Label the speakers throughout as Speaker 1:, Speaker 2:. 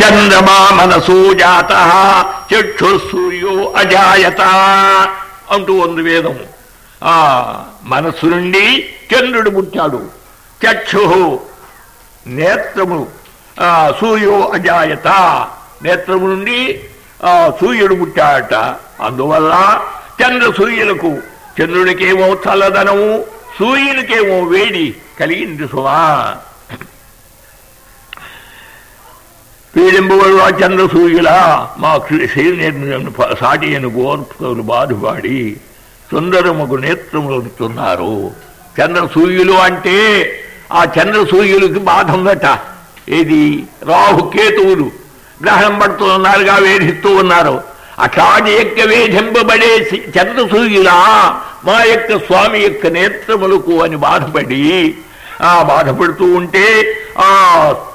Speaker 1: చంద్రమా మనసో జాత చక్షు సూర్యో అజాయత అంటూ ఉంది వేదం. ఆ మనస్సు నుండి చంద్రుడు పుట్టాడు. చక్షు నేత్రము ఆ, సూర్యో అజాయత నేత్రము నుండి ఆ, సూర్యుడు పుట్టాడట. అందువల్ల చంద్ర సూర్యులకు చంద్రుడికేమో చల్లదనము సూర్యునికేమో వేడి కలిగింది సుమా. పీడింపబడు ఆ చంద్ర సూర్యుల మా శ్రీ సాటి అని గోర్పులు బాధపాడి సుందరముకు నేత్రములుతున్నారు చంద్ర సూర్యులు అంటే ఆ చంద్ర సూర్యులకి బాధ ఉందట ఏది? రాహు కేతువులు. గ్రహణం పడుతున్నారుగా వేధిస్తూ ఉన్నారు. అట్లాంటి యొక్క వేధింపబడే చంద్ర సూర్యులా మా యొక్క స్వామి యొక్క నేత్రములకు అని బాధపడి ఆ బాధపడుతూ ఉంటే ఆ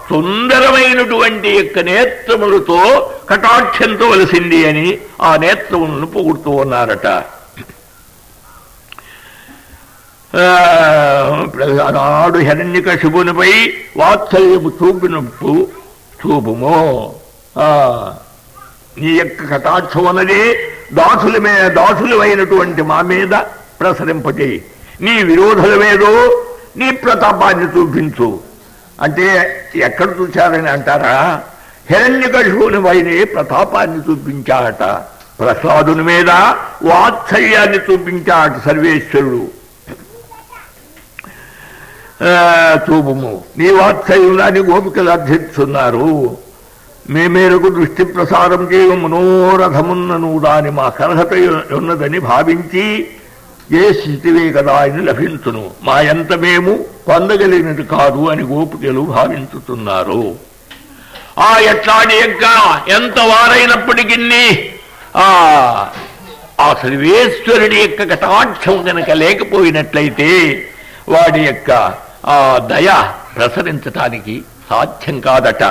Speaker 1: సుందరమైనటువంటి యొక్క నేత్రములతో కటాక్షంతవలసింది అని ఆ నేత్రములను పొగుడుతూ ఉన్నారట. నాడు హిరణ్యక శుభునిపై వాత్సల్యము చూపినప్పుడు చూపుము. నీ యొక్క కటాక్షం అన్నది దాసుల మీద దాసులమైనటువంటి మా మీద ప్రసరింపజేయి నీ విరోధులమేదో నీ ప్రతాపాన్ని చూపించు. అంటే ఎక్కడ చూశారని అంటారా? హిరణ్యకశిపుని వైనే ప్రతాపాన్ని చూపించాట ప్రసాదుని మీద వాత్సల్యాన్ని చూపించాట సర్వేశ్వరుడు. చూపుము. నీ వాత్సల్యాన్ని గోపికలు అర్థిస్తున్నారు. మీ మేరకు దృష్టి ప్రసారం చేయ మనోరథమున్నను దాని మా అర్హత ఉన్నదని భావించి ఏ స్థితివే కదా లభించును. మా ఎంత మేము పొందగలిగినది కాదు అని గోపికలు భావించుతున్నారు. ఆ ఎట్లాంటి యొక్క ఎంత వారైనప్పటికీ ఆ ఆ సర్వేశ్వరుడి యొక్క కటాక్షం కనుక లేకపోయినట్లయితే వాడి యొక్క ఆ దయ ప్రసరించటానికి సాధ్యం కాదట.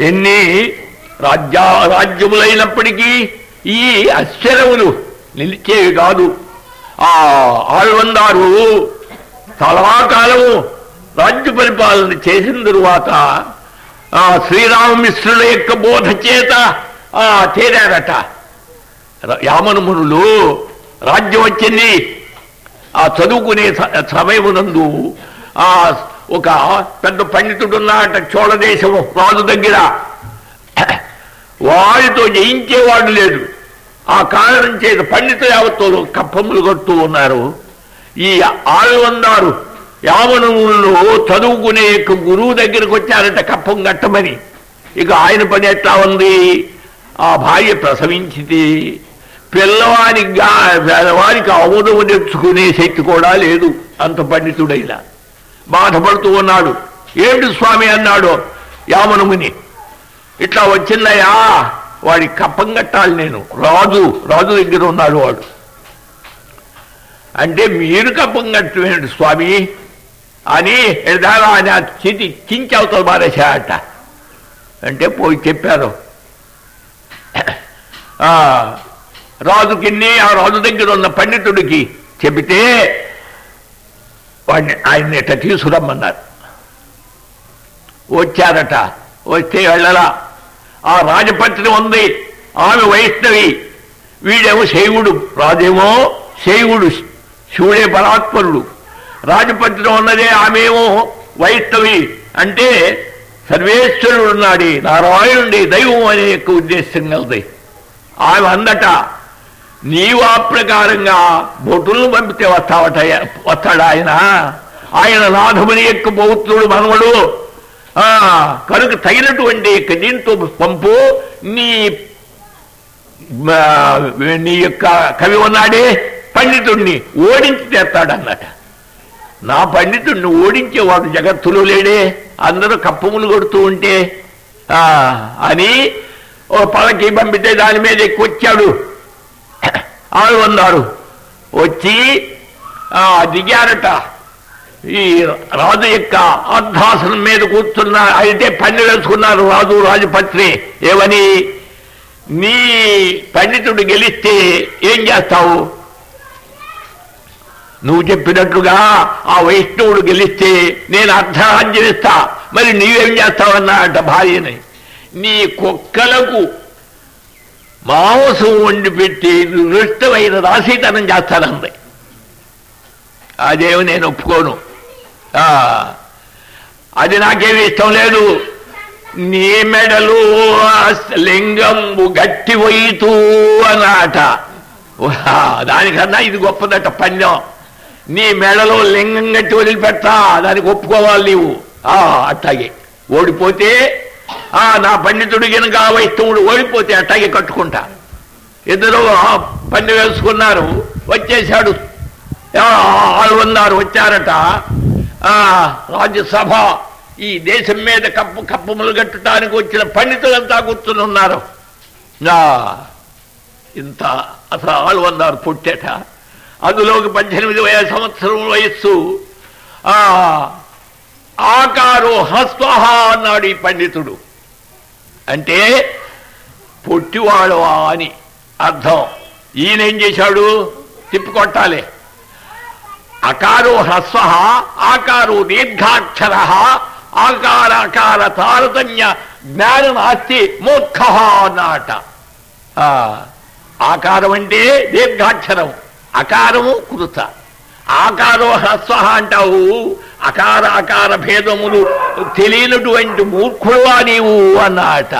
Speaker 1: ఎన్ని రాజ్యా రాజ్యములైనప్పటికీ ఈ అశ్చరములు నిలిచేవి కాదు. ఆ ఆళ్వందారు చాలా కాలము రాజ్య పరిపాలన చేసిన తరువాత ఆ శ్రీరామమిశ్రుల యొక్క బోధ చేత ఆ చేరారట. యామనుమునులు రాజ్యం వచ్చింది ఆ చదువుకునే స- సమయమునందు ఆ ఒక పెద్ద పండితుడు ఉన్నాట చోళ రాజు దగ్గర. వాడితో జయించేవాడు లేదు. ఆ కారణం చేత పండిత యావత్తులు కప్పములు కొడుతూ ఉన్నారు. ఈ ఆళ్వందారు యామనములు చదువుకునే గురువు దగ్గరకు వచ్చారట కప్పం కట్టమని. ఇక ఆయన పని ఎట్లా ఉంది? ఆ భార్య ప్రసవించింది. పిల్లవానికి పేదవారికి పేదవానికి ఆమోదము తెచ్చుకునే శక్తి కూడా లేదు అంత పండితుడైనా. బాధపడుతూ ఉన్నాడు. ఏమిటి స్వామి? అన్నాడు యామనుముని ఇట్లా వచ్చిందయ్యా వాడి కప్పం కట్టాలి నేను. రాజు రాజు దగ్గర ఉన్నాడు వాడు. అంటే మీరు కప్పం కట్టమేంటి స్వామి. అని ఎదాగా ఆయన చిటి కించి అవతల మారేసాయట అంటే పోయి చెప్పారు. ఆ రాజుకిన్ని ఆ రాజు దగ్గర ఉన్న పండితుడికి చెబితే వాడిని ఆయన్ని ఇట్ట తీసుకురమ్మన్నారు. వచ్చారట. వస్తే వెళ్ళలా. ఆ రాజపత్ని ఉంది. ఆమె వైష్ణవి. వీడేమో శైవుడు. రాజేమో శైవుడు. శివుడే పరాత్మరుడు రాజపత్ని ఉన్నదే ఆమెమో వైష్ణవి. అంటే సర్వేశ్వరుడు ఉన్నాడు నారాయణుడి. దైవం అనే యొక్క ఉద్దేశం కలది ఆమె అందట నీవు ఆ ప్రకారంగా బొటులను పంపితే వస్తావట వస్తాడు ఆయన? ఆయన నాథముని యొక్క పౌత్రుడు మనవడు. కనుక తగినటువంటి దీంతో పంపు నీ నీ యొక్క కవి ఉన్నాడే పండితుణ్ణి ఓడించి తెస్తాడన్నట. నా పండితుడిని ఓడించేవాడు జగత్తులో లేడే అందరూ కప్పములు కొడుతూ ఉంటే అని ఓ పలకి పంపితే దాని మీద ఎక్కొచ్చాడు ఆడు ఉన్నారు వచ్చి దిగారట. ఈ రాజు యొక్క అర్ధాసనం మీద కూర్చున్న అయితే పన్ను వేసుకున్నారు రాజు రాజపత్రి. ఏమని? నీ పండితుడు గెలిస్తే ఏం చేస్తావు? నువ్వు చెప్పినట్లుగా ఆ వైష్ణవుడు గెలిస్తే నేను అర్ధరాజ్యం ఇస్తా మరి నీవేం చేస్తావన్నా అంట భార్యని. నీ కుక్కలకు మాంసం వండి పెట్టి నృష్టమైన రాశీతనం చేస్తానంది. అదేమి నేను ఒప్పుకోను. అది నాకేమి ఇష్టం లేదు. నీ మెడలు లింగంబు గట్టి పోయితూ అన్నాట దానికన్నా ఇది గొప్పదట పందెం. నీ మెడలో లింగం గట్టి వదిలిపెడతా దానికి ఒప్పుకోవాలి నీవు. ఆ అట్టాగే. ఓడిపోతే ఆ నా పండితుడు గనుక వైష్ణవుడు ఓడిపోతే అట్టాగే కట్టుకుంటా. ఇద్దరు ఆ వేసుకున్నారు వచ్చేశాడు. ఆరు వందారు వచ్చారట. రాజ్యసభ ఈ దేశం మీద కప్పు కప్పములు కట్టడానికి వచ్చిన పండితులంతా కూర్చుని ఉన్నారు. ఇంత అసలు వందారు పుట్టేట. అందులోకి పద్దెనిమిది వేల సంవత్సరం వయస్సు. ఆకారు హస్వహ అన్నాడు ఈ పండితుడు. అంటే పొట్టివాడవా అని అర్థం. ఈయన ఏం చేశాడు తిప్పికొట్టాలి అకారో హ్రస్వ ఆకారో దీర్ఘాక్షర ఆకారాకార తారతమ్య జ్ఞాన నాస్తి మూర్ఖ అన్నట ఆకారం అంటే దీర్ఘాక్షరం అకారము కృత. ఆకారో హ్రస్వ అంటావు అకార అకార భేదములు తెలియనటువంటి మూర్ఖుడువా నీవు అన్నట.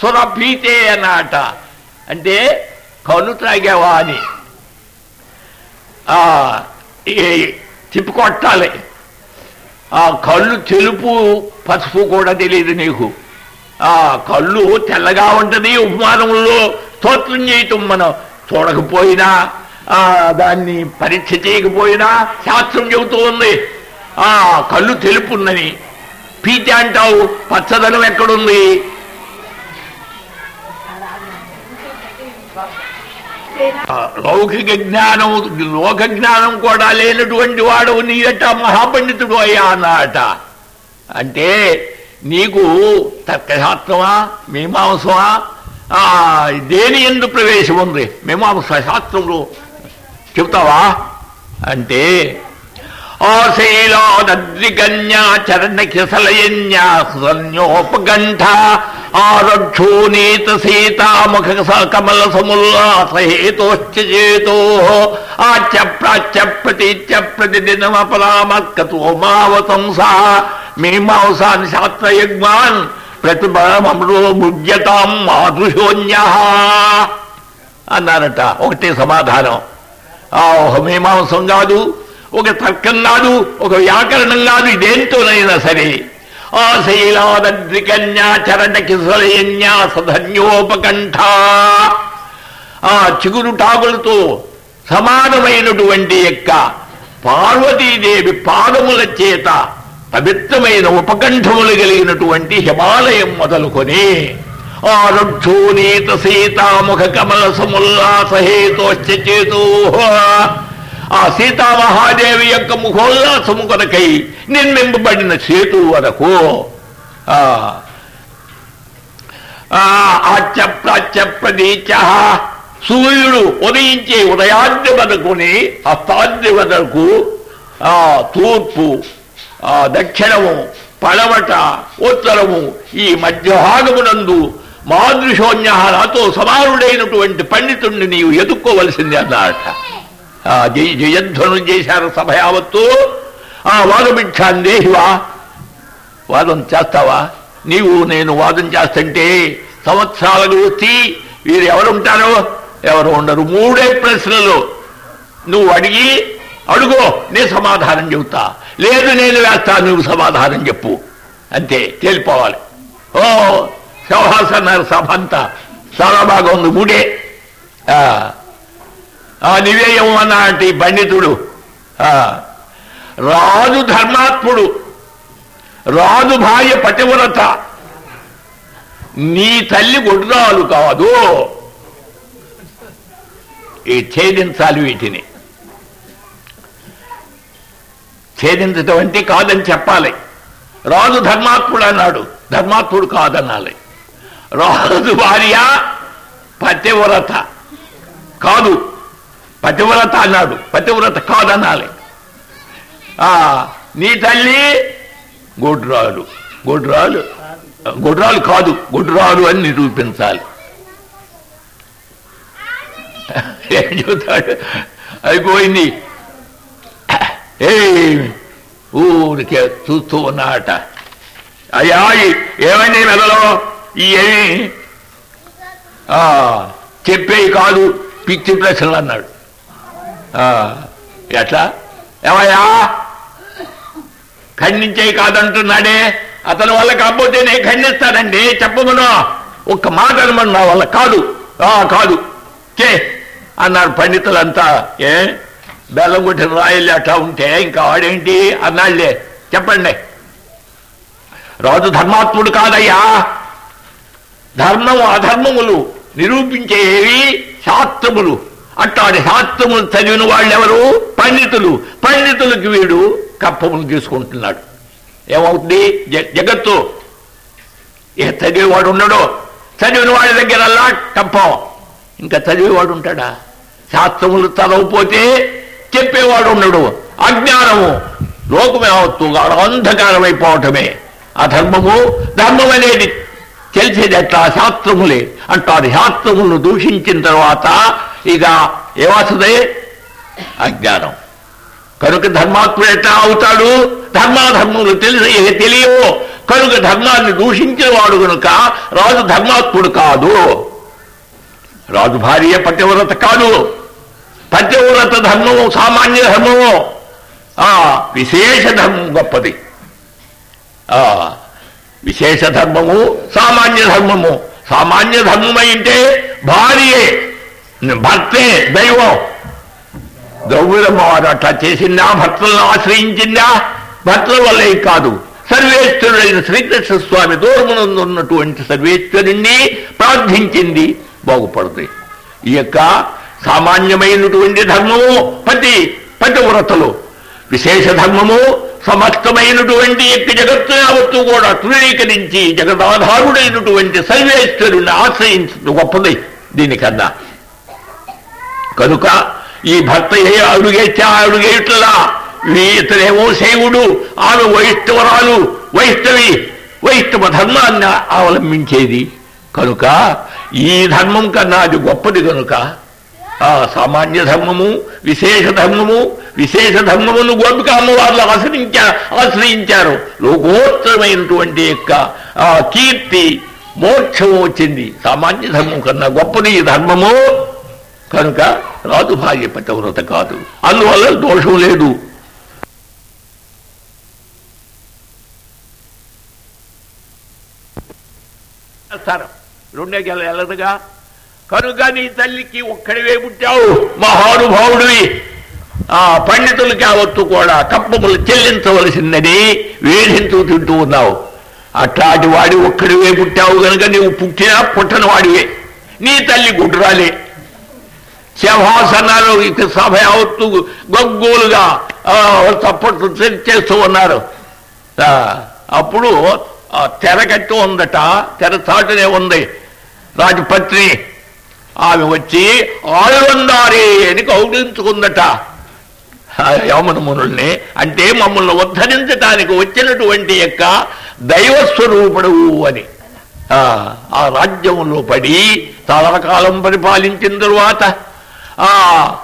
Speaker 1: సురభీతే అన్నట. అంటే కను త్రాగావా అని తిప్పికొట్టాలి. ఆ కళ్ళు తెలుపు పసుపు కూడా తెలియదు నీకు. ఆ కళ్ళు తెల్లగా ఉంటది ఉపమానంలో స్తోత్రం చేయటం మనం చూడకపోయినా ఆ దాన్ని పరీక్ష చేయకపోయినా శాస్త్రం చెబుతూ ఉంది. ఆ కళ్ళు తెలుపున్నది పీతి అంటావు పచ్చదనం ఎక్కడుంది? లౌకిక జ్ఞానం లోక జ్ఞానం కూడా లేనటువంటి వాడు నీయట మహాపండితుడు అయ్యా అన్నట అంటే నీకు తర్కశాస్త్రమా మీమాంసమా? ఆ, దేని ఎందు ప్రవేశం ఉంది? మీమాంస శాస్త్రంలో చెప్తావా అంటే ఆశైలాద్రికన్యా చరణ కిసలయన్యా సన్యోపగంఠ ఆరక్షో నీత సీతాముఖ కమల సముల్లాసహేతోశ్చ చేతో ఆచ్య ప్రాచ్య ప్రతీచ్య ప్రతిదినమపరామక్కతో మావతంసా మీమాంసాన్ శాస్త్రయజ్ఞాన్ ప్రతిభమృో భుజ్యతాం మాధుషోన్య అన్నారట. ఒకటే సమాధానం. ఆ ఒక మీమాంసం కాదు ఒక తర్కం కాదు ఒక వ్యాకరణం కాదు ఇదేంతోనైనా సరే. ఆ ఆ చిగురు టాగులతో సమానమైనటువంటి యొక్క పార్వతీదేవి పాదముల చేత పవిత్రమైన ఉపకంఠములు కలిగినటువంటి హిమాలయం మొదలుకొని ఆరుక్షోనీత సీతాముఖ కమల సముల్లాసహేతోశ్చ చేతో ఆ సీతామహాదేవి యొక్క ముఖోల్లాసము కొనకై నిర్మింపబడిన సేతు వరకు. ఆ ఆచ్య ప్రాచ్య ప్రదీచ సూర్యుడు ఉదయించే ఉదయాద్రి వరకుని అస్తాద్రి వరకు ఆ తూర్పు ఆ దక్షిణము పడవట ఉత్తరము ఈ మధ్యభాగమునందు మాదృశోన్య నాతో సమానుడైనటువంటి పండితుణ్ణి నీవు ఎదుక్కోవలసింది అన్నమాట జయధ్వను చేశారు సభ యావత్తు. ఆ దేహివా? వాదం చేస్తావా? నీవు నేను వాదం చేస్తుంటే సంవత్సరాలకు వచ్చి వీరు ఎవరుంటారు ఎవరు ఉండరు. మూడే ప్రశ్నలు. నువ్వు అడిగి అడుగో నేను సమాధానం చెబుతా. లేదు నేను వేస్తా నువ్వు సమాధానం చెప్పు. అంతే తేలిపోవాలి. ఓ శవహాసన్నారు సభ అంతా. చాలా బాగా ఉంది మూడే ఆ, ఏమన్నా అంటే ఈ పండితుడు. ఆ, రాజు ధర్మాత్ముడు. రాజు భార్య పతివ్రత. నీ తల్లి గుడ్రాలు కాదు. ఈ ఛేదించాలి వీటిని. ఛేదించటం అంటే కాదని చెప్పాలి. రాజు ధర్మాత్ముడు అన్నాడు. ధర్మాత్ముడు కాదనాలి. రాజు భార్య పతివ్రత. కాదు. పతివ్రత అన్నాడు. పతివ్రత కాదనాలి. ఆ, నీ తల్లి గొడ్రాలు. గొడ్రాలు? గొడ్రాలు కాదు. గొడ్రాలు అని నిరూపించాలి. ఏం చెబుతాడు? అయిపోయింది. ఏ ఊరికే చూస్తూ ఉన్నాట అయ్యా ఏమైంది మెదలో? ఈ ఏమి? ఆ, చెప్పేవి కాదు. పిచ్చి ప్రశ్నలు అన్నాడు. ఎట్లా? ఏమయ్యా? ఖండించేవి కాదంటున్నాడే. అతని వల్ల కాకపోతే నేను ఖండిస్తానండి. చెప్పమను ఒక్క మాట అనమను నా వల్ల. కాదు. ఆ కాదు. చే అన్నారు పండితులంతా. ఏ? బెల్లం కొట్టిన రాయలు అట్లా ఉంటే ఇంకా వాడేంటి? అన్నాళ్ళే. చెప్పండి. రాజు ధర్మాత్ముడు కాదయ్యా. ధర్మము అధర్మములు. నిరూపించేవి శాస్త్రములు. అట్టాడి శాస్త్రములు చదివిన వాళ్ళెవరు? పండితులు. పండితులకు వీడు కప్పములు తీసుకుంటున్నాడు ఏమవుతుంది? జ- జగత్తు. ఏ చదివేవాడు ఉండడు? చదివిన వాడి దగ్గరల్లా కప్పం ఇంకా చదివేవాడు ఉంటాడా? శాస్త్రములు చదవపోతే చెప్పేవాడు ఉండడు. అజ్ఞానము. లోకమేమవుతూ అంధకారం అయిపోవటమే అధర్మము ధర్మం అనేది తెలిసేది అట్లా శాస్త్రములే. అంటారు శాస్త్రములను దూషించిన తర్వాత ఇక ఏమవుతుంది? అజ్ఞానం. కనుక ధర్మాత్ముడు ఎట్లా అవుతాడు? ధర్మాధర్మములు తెలియ తెలియవు? కనుక ధర్మాన్ని దూషించిన వాడు కనుక రాజు ధర్మాత్ముడు కాదు. రాజు భార్య పతివ్రత కాదు. పతివ్రత ధర్మము సామాన్య ధర్మము. ఆ విశేష ధర్మం గొప్పది. ఆ విశేష ధర్మము సామాన్య ధర్మము. సామాన్య ధర్మం అంటే భార్యే భర్తే దైవం. ద్రవ్యులమ్మ అట్లా చేసిందా? భర్తలను ఆశ్రయించిందా? భర్తల వల్లే కాదు. సర్వేశ్వరుడైన శ్రీకృష్ణ స్వామి దూరమునందు ఉన్నటువంటి సర్వేశ్వరుణ్ణి ప్రార్థించింది. బాగుపడుతుంది ఈ యొక్క సామాన్యమైనటువంటి ధర్మము పతి పతివ్రతలు విశేష ధర్మము సమస్తమైనటువంటి యొక్క జగత్తు యావత్తు కూడా తృణీకరించి జగదాధారుడైనటువంటి సర్వేశ్వరుణ్ణి ఆశ్రయించడం గొప్పది దీనికన్నా. కనుక ఈ భర్త ఏ అడుగేచ్చా అడుగేట్లా ఇతనేమో శైవుడు ఆమె వైష్ణవరాలు వైష్ణవి వైష్ణవ ధర్మాన్ని అవలంబించేది. కనుక ఈ ధర్మం కన్నా అది గొప్పది కనుక. ఆ సామాన్య ధర్మము విశేష ధర్మము విశేష ధర్మమును గోపిక అమ్మవార్లు ఆశ్రయించా ఆశ్రయించారు. లోకోత్తరమైనటువంటి యొక్క ఆ కీర్తి మోక్షము వచ్చింది. సామాన్య ధర్మం కన్నా గొప్పది ఈ ధర్మము. కనుక రాజు భార్య పతివ్రత కాదు. అందువల్ల దోషం లేదు. చేస్తారు రెండే గెల వెళ్ళదుగా కనుక నీ తల్లికి ఒక్కడివే పుట్టావు. మహానుభావుడివి. ఆ పండితులకి కావచ్చు కూడా తప్పములు చెల్లించవలసిందని వేధించు తింటూ ఉన్నావు. అట్లాంటి వాడి ఒక్కడివే పుట్టావు కనుక నీవు పుట్టినా పుట్టని వాడివే. నీ తల్లి గుడ్రాలే. సింహాసనాలు ఇక సభ అవుతూ గగ్గోలుగా చప్పట్లు చేస్తూ ఉన్నారు. అప్పుడు తెర కట్టి ఉందట తెర చాటునే ఉంది. రాజపత్ని ఆమె వచ్చి ఆయువందారి అని కౌగించుకుందట ఆ యమన మునుల్ని అంటే మమ్మల్ని ఉద్ధరించడానికి వచ్చినటువంటి యొక్క దైవస్వరూపుడు అని. ఆ ఆ రాజ్యంలో పడి చాలా కాలం పరిపాలించిన తరువాత ఆ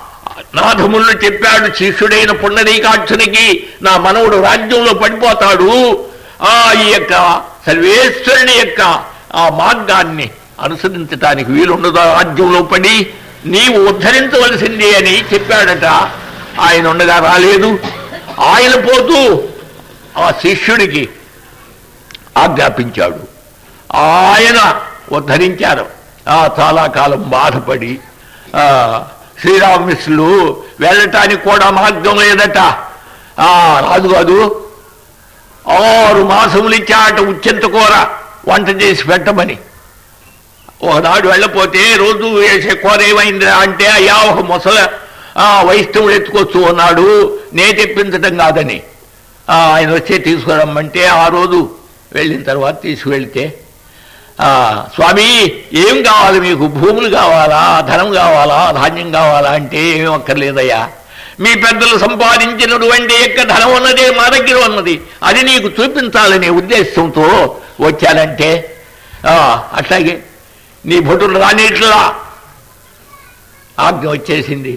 Speaker 1: నాథములు చెప్పాడు శిష్యుడైన పుండరీకాక్షునికి నా మనవుడు రాజ్యంలో పడిపోతాడు. ఆ ఈ యొక్క సర్వేశ్వరుని యొక్క ఆ మార్గాన్ని అనుసరించటానికి వీలుండదు రాజ్యంలో పడి? నీవు ఉద్ధరించవలసిందే అని చెప్పాడట. ఆయన ఉండగా రాలేదు. ఆయన పోతూ ఆ శిష్యుడికి ఆజ్ఞాపించాడు. ఆయన ఉద్ధరించారు. ఆ చాలా కాలం బాధపడి ఆ శ్రీరామకృష్ణులు వెళ్ళటానికి కూడా మార్గం లేదట. రాదు కాదు ఆరు మాసములు ఇచ్చాట ఉచ్చింత కూర వంట చేసి పెట్టమని. ఒకనాడు వెళ్ళపోతే రోజు వేసే కూర ఏమైందిరా అంటే అయ్యా ఒక ముసల ఆ వైష్ణవుడు ఎత్తుకొచ్చు అన్నాడు నే తెప్పించటం కాదని. ఆయన వచ్చే తీసుకురమ్మంటే ఆ రోజు వెళ్ళిన తర్వాత తీసుకువెళ్తే స్వామి ఏం కావాలి మీకు? భూములు కావాలా? ధనం కావాలా? ధాన్యం కావాలా అంటే ఏమీ అక్కర్లేదయ్యా. మీ పెద్దలు సంపాదించినటువంటి యొక్క ధనం ఉన్నదే మా దగ్గర ఉన్నది. అది నీకు చూపించాలనే ఉద్దేశంతో వచ్చానంటే అట్లాగే నీ భటులు రానిట్లా. ఆజ్ఞ వచ్చేసింది.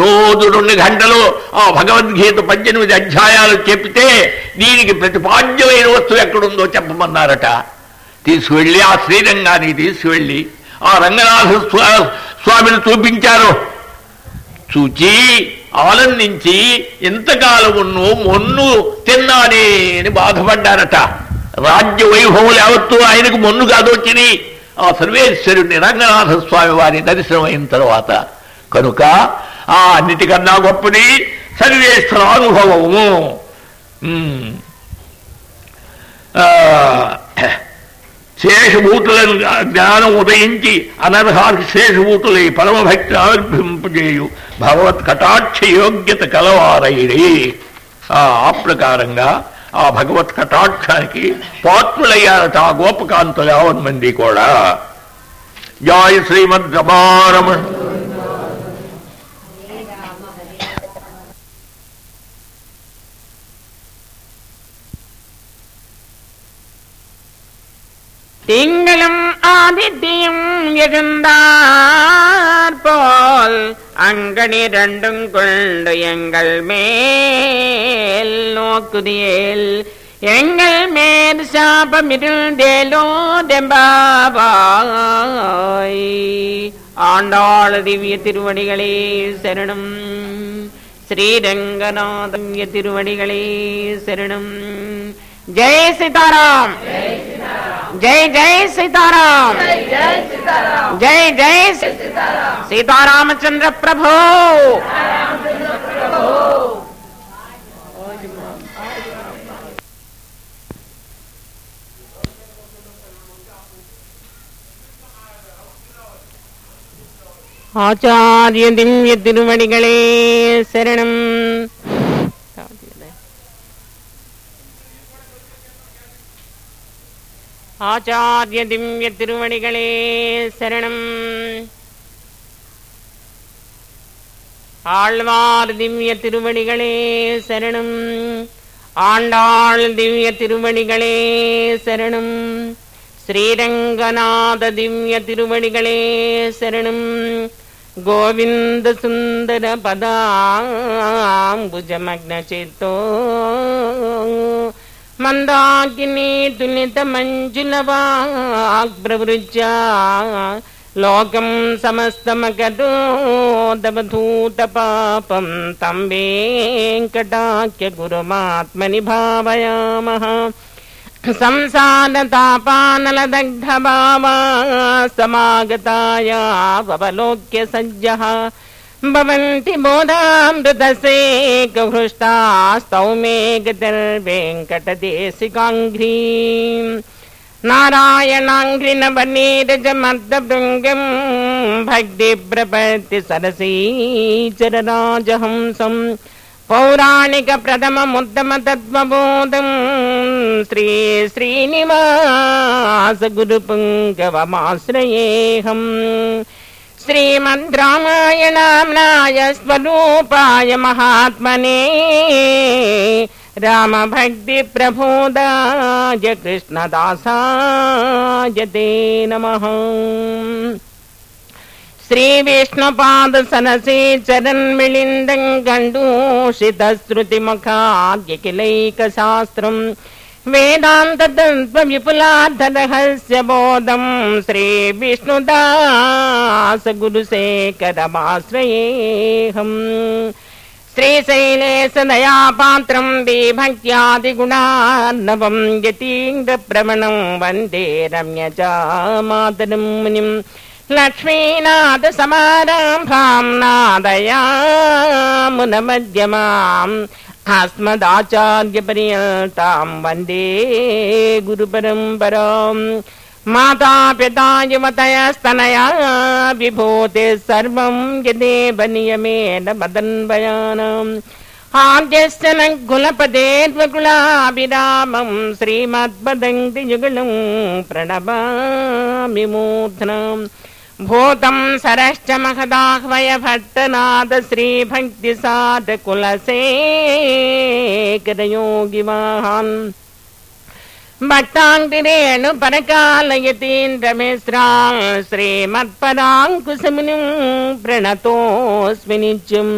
Speaker 1: రోజు రెండు గంటలు ఆ భగవద్గీత పద్దెనిమిది అధ్యాయాలు చెప్తే దీనికి ప్రతిపాద్యమైన వస్తువు ఎక్కడుందో చెప్పమన్నారట. తీసుకువెళ్ళి ఆ శ్రీరంగానికి తీసుకువెళ్ళి ఆ రంగనాథ స్వా- స్వామిని చూపించారు. చూచి ఆనందించి ఎంతకాలం ఉన్ను మొన్ను తిన్నానే అని బాధపడ్డారట. రాజ్య వైభవం యావత్తు ఆయనకు మొన్ను కాదొచ్చిని ఆ సర్వేశ్వరుని రంగనాథ స్వామి వారి దర్శనం అయిన తర్వాత కనుక ఆ అన్నిటికన్నా గొప్పది సర్వేశ్వర అనుభవము ఆ, శేషభూతులను జ్ఞానం ఉదయించి అనర్హానికి శేషభూతులై పరమభక్తి ఆవిర్భింపజేయు భగవత్ కటాక్ష యోగ్యత కలవారైడి ఆ ఆ ప్రకారంగా ఆ భగవత్ కటాక్షానికి పాత్రులయ్యారట ఆ గోపకాంతులు యావన్ మంది కూడా. జాయ శ్రీమద్ రమారమణ
Speaker 2: திங்களும் ஆதித்தியும் எழுந்தார் போல் அங்கனி ரெண்டும் கொண்டு எங்கள் மேல் நோக்குதியேல். எங்கள் மேல் சாபமிருந்தேலோ தெம்பாபாய் ஆண்டாள திவ்ய திருவடிகளே சரணம். ஸ்ரீரங்கநாதவ்ய திருவடிகளே சரணம். ஜெய் சீதாராம். जय जय सीताराम जय जय सीतारामचंद्र प्रभु ஆச்சாரிய திவ்ய திருவடிகளே சரணம் ஆச்சாரிய திவ்ய திருவடிகளே சரணம். ஆழ்வார் திவ்ய திருவடிகளே சரணம். ஆண்டாள் திவ்ய திருவடிகளே சரணம். ஸ்ரீரங்கநாத திவ்ய திருவடிகளே சரணம். கோவிந்த சுந்தர பதாம்புஜமக்ன मन्दाग्नितमञ्जुलवाग्प्रवृजा लोकम् समस्तमगतो तम् वेङ्कटाख्य गुरुमात्मनि भावयामः संसारतापानलदग्धभावा समागतायापवलोक्य सज्जः भवन्ति बोधामृतसेकहृष्टास्तौ मेघदर्वेङ्कटदेशिकाङ्घ्री नारायणाङ्घ्रि नवनीरजमर्दभृङ्गम् भक्तिप्रभतिसरसीचरराजहंसम् पौराणिकप्रथममुद्दमतद्वबोधम् श्रीश्रीनिवासगुरुपुङ्गवमाश्रयेऽहम् श्रीमद् रामायण स्वरूपाय महात्मने रामभक्तिप्रभोदाय कृष्णदासाय ते नमः। श्रीविष्णुपादसनसे चरन्मिलिन्दम् मिलिन्दं गण्डूषितश्रुतिमुखाज्ञलैकशास्त्रम् वेदान्तदत्वविपुलाहस्य बोधम् श्रीविष्णुदास गुरुशेखरमाश्रयेऽहम्। गुरुसेकरमाश्रयेहम् श्रीशैलेशदया पात्रम् विभक्त्यादिगुणार्णवम् यतीन्द्रप्रवणम् वन्दे रम्यजा मातरम् मुनिम्। लक्ष्मीनाथ समारम्भाम् नादया मुन अस्मदाचार्यपर्यन्तां वन्दे गुरुपरम्पराम्। वरा माता पिता युवतयस्तनया विभूते सर्वं यदेव नियमेद मदन् वयानाम् आर्गश्चन श्रीमद्वदन्ति श्रीमद्वदङ्गियुगलं प्रणवामि मूर्ध्नम्। भूतम् सरश्च महदाह्वयभट्टनाथ श्रीभक्तिसादकुलसेकरयोगिमाहान् भट्टाङ्रे भट्टाङ्गिरेणु मेस्रां श्रीमत्पदाङ्कुसुमुनिम् प्रणतोऽस्मि चुम्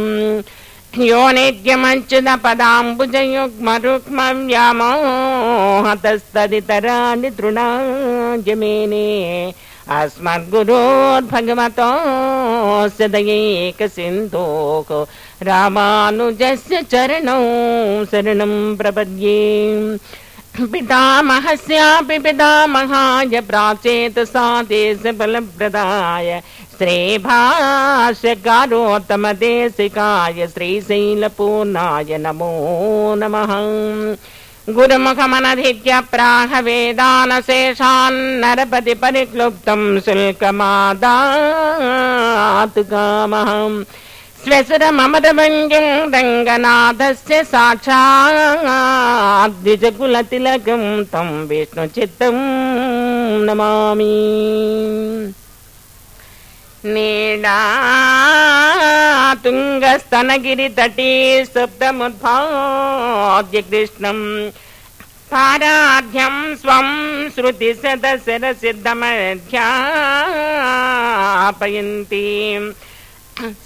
Speaker 2: योनेत्यमञ्चुतपदाम्बुजयुग्मरुक्मं यामोहतस्तदितरानि तृणा ये अस्मद्गुरोर्भगवतोऽस्य दयैकसिन्धोः रामानुजस्य चरणौ शरणं प्रपद्ये। पितामहस्यापि पितामहाय प्राचेत सा देशबलप्रदाय श्रीभाष्यकारोत्तमदेशिकाय श्रीशैलपूर्णाय नमो नमः गुरुमुखमनधित्य प्राह वेदानशेषान्नरपति परिक्लुप्तम् शुल्कमादातु कामहम् स्वसुरममरभञ्जम् रङ्गनाथस्य साक्षाद्विजकुलतिलकम् तम् विष्णुचित्तम् नमामि నీడా తుంగస్తనగిరితటీ సప్తముద్భాద్య కృష్ణం. పారాధ్యం స్వం శృతి సదశర సిద్ధమధ్యాపయంతి.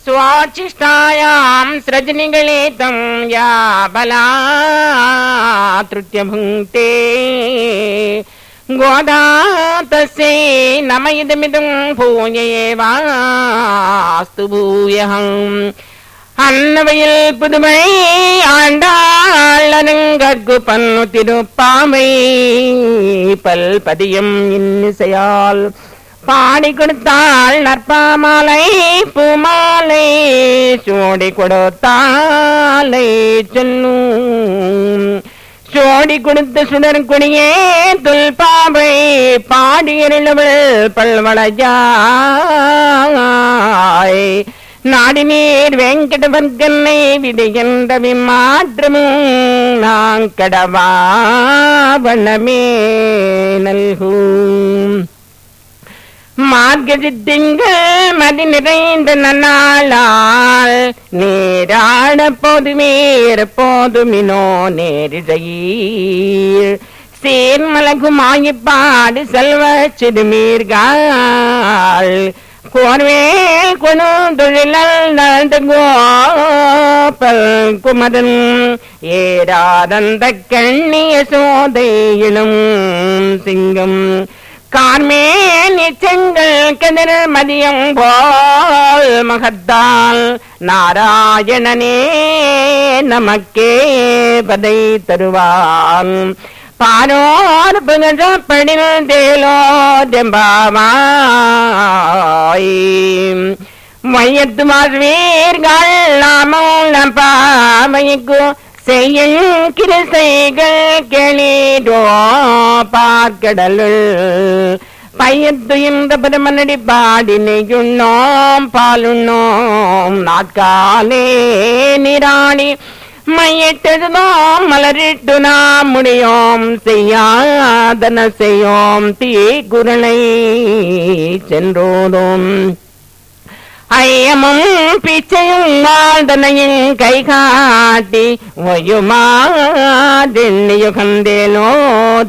Speaker 2: స్వాచిష్టాయాం సృజనిగళితం యా బలా తృత్యభుంక్తే. गोदातस्यै नम इदमिदम् பூயேவாஸ்து பூயகம் அன்னவையில் புதுமை ஆண்டாள் அருங்கற்கு பன்னு திருப்பாமை பல்பதியம் இன்னிசையால் பாடி கொடுத்தாள் நற்பாமாலை பூமாலை சூடி கொடுத்தாலை சொல்லும் சோடி கொடுத்த சுடர் கொடியே துல்பாவை பாடியருளவள் பல்வளஜாய் நாடி நீர் வெங்கடவர்கன்னை விதைகின்ற விமாற்றமும் நாங்கடவா வண்ணமே நல்கும். மார்கசித்திங்கள் மதி நிறைந்த நன்னாளால். நேராட போதுமேற போதுமினோ நேரிழையீர். சீர்மலகுமாயிப்பாடு செல்வ சிறுமீர்கள். கோர்வேல் கொணு தொழிலல் நடந்து கோபல் குமரன். ஏராதந்த கண்ணிய சோதையிலும் சிங்கம். கார்மேல் செங்கல் கதிர் மதியம் போல் மகத்தால் நாராயணனே நமக்கே பதை தருவான். பானோர் பாரோர் புகழப்படில் தேலோ தெம்பாமாய் மையத்து மார்வீர்கள் நாமம் நம்பாமைக்கும் செய்யும் கிருசைகள் கேளீடோ பார்க்கடலுள் பையத்துயின்ற பெருமனடி பாடினையுண்ணோம் பாலுண்ணோம். நாட்காலே நிராணி மையிட்டெழுதோம் மலரிட்டு நாம் முடியோம். செய்யாதன செய்யோம் தீ குரலை சென்றோதோம். ஐயமும் பிச்சையும் வாழ்தனையும் கை காட்டி ஒயுமாதெண்ணியுகந்தேனோ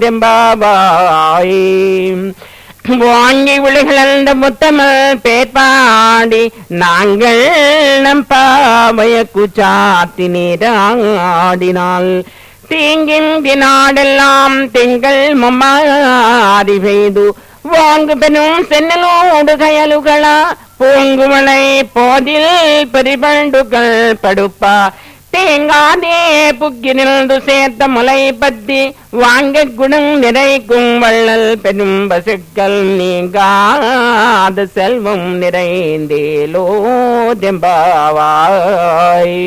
Speaker 2: தெம்பாபாய் வாங்கி விழிகளந்த முத்தமிழ் பேர்பாடி நாங்கள் நம் பாவய குச்சாத்தி நீராடினால் தீங்கின் நாடெல்லாம் திங்கள் மம்மாதி பெய்து வாங்கு பெனும் சென்னலோடு கயலுகளா? பூங்குமலை போதில் பெரிபண்டுகள் படுப்பா. தேங்காதே புக்கி நின்று சேர்த்த முலை பத்தி வாங்க குணம் நிறைக்கும் வள்ளல் பெரும் பசுக்கள் நீங்காத செல்வம் நிறைந்தேலோ தெம்பாவாய்.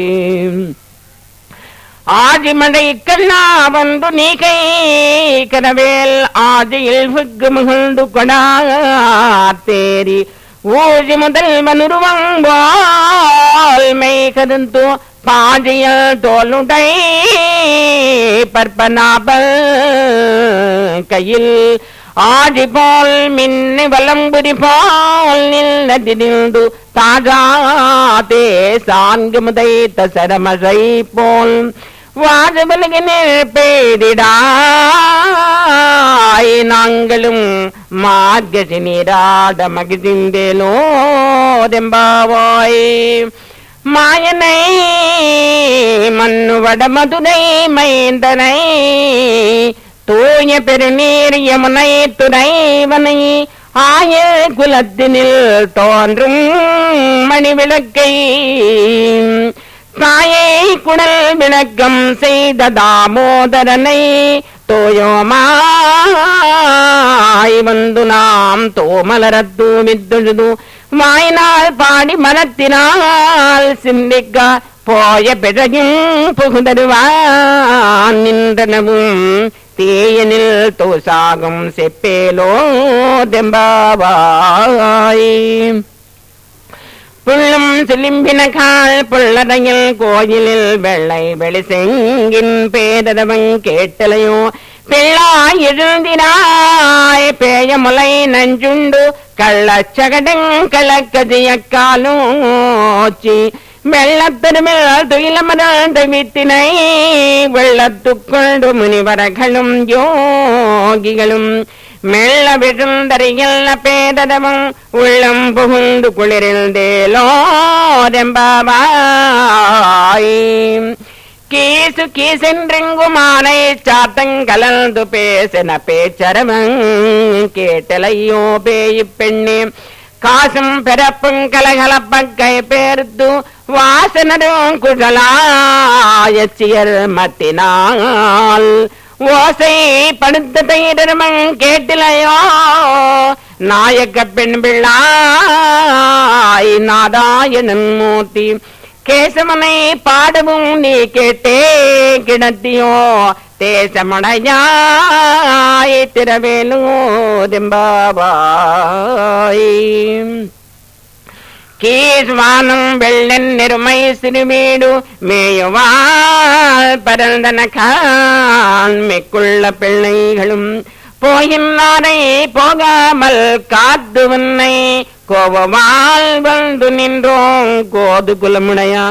Speaker 2: ஆதிமடை கண்ணா வந்து நீகை கனவேல் ஆதியில் வெகு மிகுந்து கொடாத்தேரி ஊதி முதல் மனுருவங்கோல் மெய் கருந்து பாதியல் தோலுடை பற்பனாபல் கையில். ஆதி போல் மின்னி வலம்புரி போல் நில்லதி நின்று தாகாதே சான்கு முதை தசரமசை போல். വാജബലകനെ പേരിടായി നാങ്കളും മാർഗശിനിരാട മകിതിന്റെ ലോതെമ്പാവായി മായനൈ മണ്ണുവട മധുനൈ മൈന്ദനൈ தூய பெருநீர் யமுனை துணைவனை ஆய குலத்தினில் தோன்றும் மணிவிளக்கை தாயை குடல் விளக்கம் செய்த தாமோதரனை தோயோமாய் வந்து நாம் தோமலரத்து தூவித்தொழுது வாயினால் பாடி மனத்தினால் சிந்திக்க போய பிறகும் புகுதருவான் நின்றனவும். தேயனில் தோசாகும் செப்பேலோ தெம்பாவாய். புள்ளும் சிலிம்பின கால் புள்ளரையில் கோயிலில் வெள்ளை வெளிசெங்கின் பேரவன் கேட்டலையோ? பிள்ளாய் எழுந்தினாய் பேயமுலை நஞ்சுண்டு கள்ளச்சகடங் கலக்கதியக்காலூச்சி வெள்ளத்தருமில் துயிலமராண்ட வித்தினை வெள்ளத்துக்கொண்டு முனிவரகளும் யோகிகளும் மெல்ல விழுந்தறியில் பேததமும் உள்ளம் புகுந்து குளிரில்தேலோரெம்பாவாய் கீசு கீசென்றெங்குமானை சாத்தங்கலந்து பேசின பேச்சரமங் கேட்டலையோ பேய் பெண்ணே. காசும் பிறப்பும் கலகலப்பக்கை பேர்த்து வாசனரும் குழலாயச்சியர் மத்தினால். ஓசை படுத்த தைரமன் கேட்டிலையோ? நாயக்க பெண் பிள்ளாய் நாராயணன் மூர்த்தி கேசவனை பாடவும் நீ கேட்டே கிடத்தியோ தேசமடையாய் திரவேலு திம்பாபாய் கீஸ்வானம் வெள்ளன் நெருமை சிறுமீடு மேயுவாள் பரந்தன கான்மைக்குள்ள பிள்ளைகளும் போயின்னாரை போகாமல் காத்து உன்னை கோபமால் வந்து நின்றோம். கோது குலமுடையா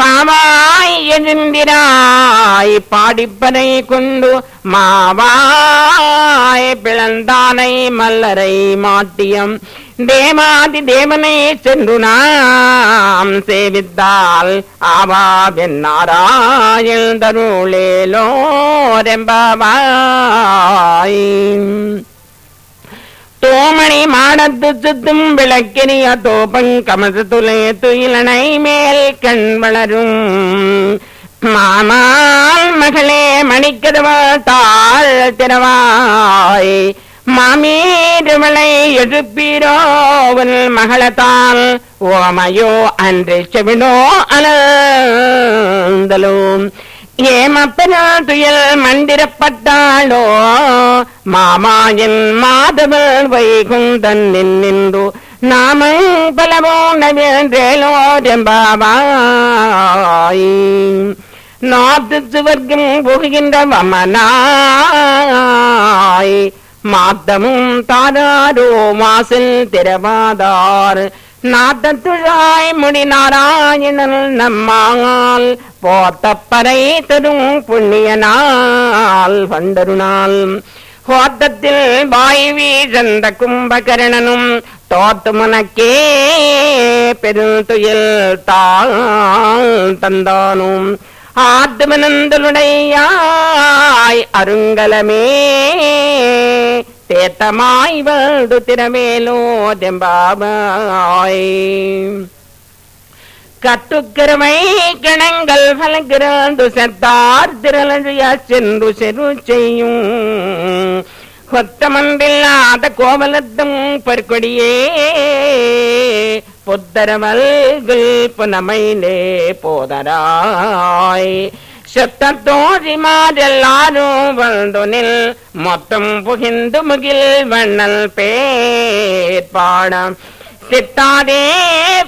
Speaker 2: பாவாய் எழுந்திராய் பாடிப்பனை கொண்டு மாவாய் பிளந்தானை மல்லரை மாட்டியம். தேவாதி தேவனை சென்று நாம் சேவித்தால் ஆவாவின் நாராயண் தருளேலோ தோமணி மாடத்து சுத்தும் விளக்கினிய தோப்பங் கமச துளை துயிலனை மேல் கண் வளரும். மாமால் மகளே மணிக்கதவா தாழ் திறவாய். மாமீருமலை எழுப்பீரோவல் மகளத்தால் ஓமையோ அன்று செவிடோ அலந்தலும் ஏமப்பனா துயல் மண்டிரப்பட்டாளோ மாமாயின் மாதவள் வைகுந்தன் நின்று நாம பலவோ நவேன்றேலோ ரெம்பாவாய் நாத்து சுவர்க்கம் புகுகின்ற வமனாய். மாத்தமும் தாராரோ மாசில் திரவாதார் நாத்தத்துழாய் முடி நாராயணன் நம்மால் போத்தப்பறை தரும் புண்ணியனால் வந்தருணால் ஹோத்தத்தில் வாய் சந்த கும்பகரணனும் தோத்து முனக்கே பெருந்துயில் தாள் தந்தானும். ஆத்மனந்தலுடையாய் அருங்கலமே தேத்தமாய் வந்து திறமேலோ தெம்பாபாய் கட்டுக்கருமை கிணங்கள் பலங்கிறந்து செத்தார் திரளைய சென்று செரு செய்யும் கொத்தமன்றில்லாத கோவலத்தும் பற்கொடியே. புத்தரமல்கள் புனமையிலே போதராய். செத்தத்தோழி மாறெல்லாரும் வந்தொனில் மொத்தம் புகிந்து முகில் வண்ணல் பேர் பாடம். திட்டாதே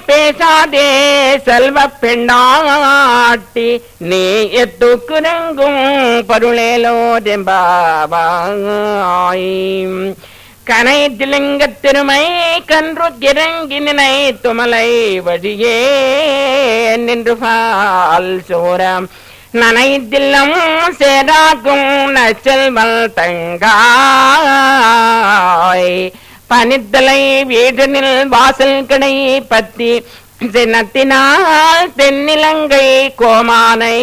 Speaker 2: பேசாதே செல்வ பெண்ணாட்டி நீ எத்துக்குறங்கும் பருளேலோ தெம்பாவாய் கனை திலிங்க திருமை கன்று கிறங்கி நினை துமலை வழியே நின்று பால் சோரம் நனைத்தில்லம் சேராக்கும் நச்சல்வல் தங்காய். பனித்தலை வீடனில் வாசல் கடை பத்தி சின்னத்தினால் தென்னிலங்கை கோமானை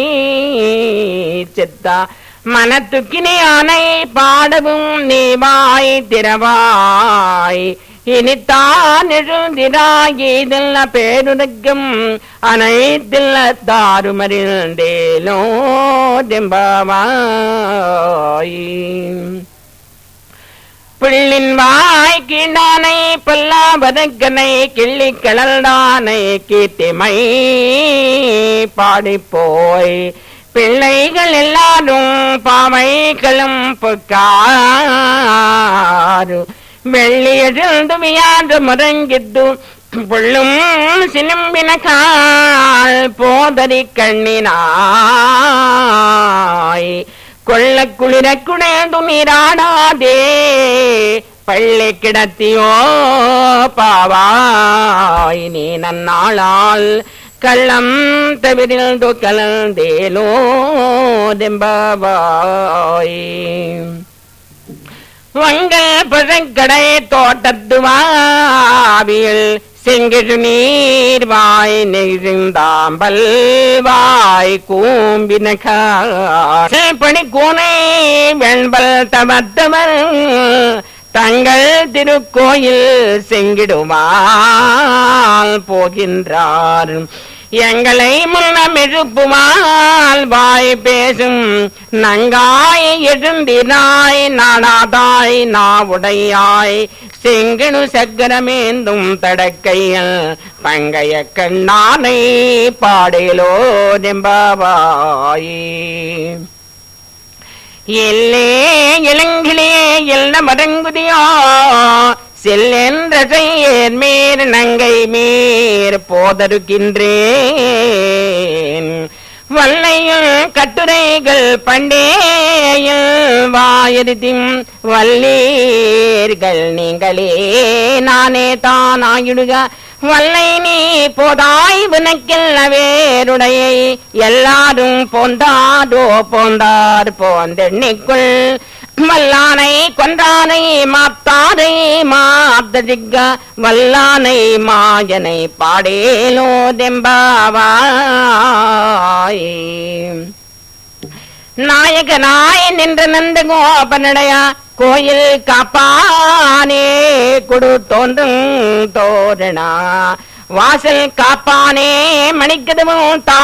Speaker 2: செத்தா. மனத்துக்கினி ஆனை பாடவும் நீவாய் திறவாய். இனித்தான் எழுந்திராய் இதெல்ல பேருனக்கும் அனைத்தில்ல தாருமறிந்தேலோ தெம்பாவாய். பிள்ளின் வாய் கீண்டானை பல்லாபதக்கனை கிள்ளி கிளல்தானை கீர்த்திமை பாடிப்போய். பிள்ளைகள் எல்லாரும் பாவைகளும் பொக்காரு வெள்ளி எழுந்து வியாது முறங்கிದ್ದು புள்ளும் சிலம்பின கால் போதறி கண்ணினாய். கொள்ள குளிர குணேந்து நீராடாதே. பள்ளி கிடத்தியோ பாவாய் நீ நன்னாளால் கள்ளம் தவிரில்து கலந்தேலோ தெம்பாவாய். வங்க பழங்கடை தோட்டத்து வாவியில் செங்கிழு நீர் வாய் நெகிழ்ந்தாம்பல் வாய் கூம்பினி பணி கூனை வெண்பல் தமத்தவர் தங்கள் திருக்கோயில் செங்கிடுமால் போகின்றார். எங்களை முன்னம் எழுப்புமால் வாய் பேசும் நங்காய் எழுந்தினாய் நாடாதாய் நாவுடையாய். செங்கனு சக்கரமேந்தும் தடக்கையில் பங்கைய கண்ணானை பாடலோ நெம்பாவாய். எல்லே இளங்கிலே எல்ல மடங்குதியா செல்லென்ற செய்யேர் மேர் நங்கை மேர் போதருக்கின்றேன் வல்லையும் கட்டுரைகள் பண்டேயில் வாயிருதிம் வல்லீர்கள் நீங்களே நானே தான் ஆயிடுக வல்லை நீ போதாய் வினக்கில்ல வேருடையை எல்லாரும் போந்தாரோ போந்தார் போந்தெண்ணிக்குள். வல்லானை கொன்றானை மாத்தானை மாத்ததிக்க வல்லானை மாயனை பாடேலோ தெம்பாவாய். நாயகனாய் நின்று நந்த கோபனடையா கோயில் காப்பானே கொடு தோன்றும் தோரணா. வாசல் காப்பானே மணிக்கதுவும் தா